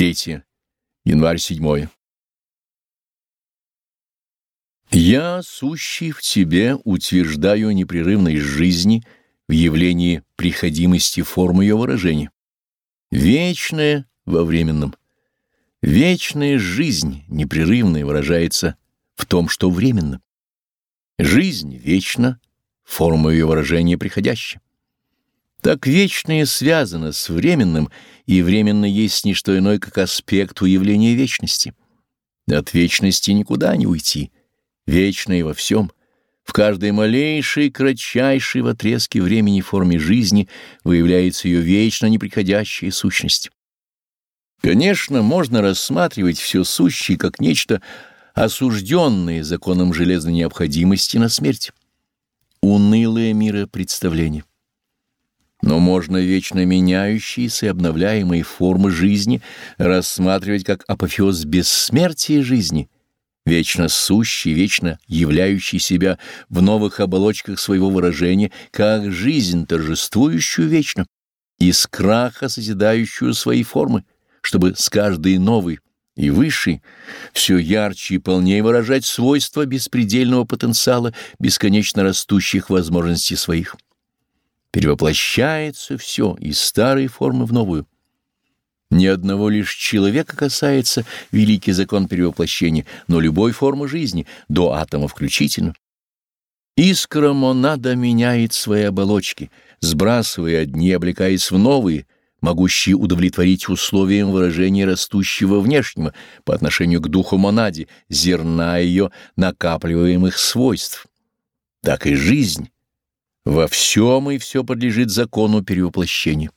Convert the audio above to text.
3. Январь 7. Я, сущий в тебе, утверждаю непрерывность жизни в явлении приходимости формы ее выражения. Вечное во временном. Вечная жизнь, непрерывная, выражается в том, что временно. Жизнь вечна, форма ее выражения приходящая. Так вечное связано с временным, и временно есть не что иное, как аспект уявления вечности. От вечности никуда не уйти. Вечное во всем, в каждой малейшей, кратчайшей в отрезке времени форме жизни выявляется ее вечно неприходящая сущность. Конечно, можно рассматривать все сущее как нечто осужденное законом железной необходимости на смерть. Унылое миропредставление. Но можно вечно меняющиеся и обновляемые формы жизни рассматривать как апофеоз бессмертия жизни, вечно сущий, вечно являющий себя в новых оболочках своего выражения, как жизнь, торжествующую вечно, из краха созидающую свои формы, чтобы с каждой новой и высшей все ярче и полнее выражать свойства беспредельного потенциала бесконечно растущих возможностей своих перевоплощается все из старой формы в новую. Ни одного лишь человека касается великий закон перевоплощения, но любой формы жизни, до атома включительно. Искра монада меняет свои оболочки, сбрасывая одни, облекаясь в новые, могущие удовлетворить условиям выражения растущего внешнего по отношению к духу монаде, зерна ее накапливаемых свойств. Так и жизнь во всем и все подлежит закону перевоплощения.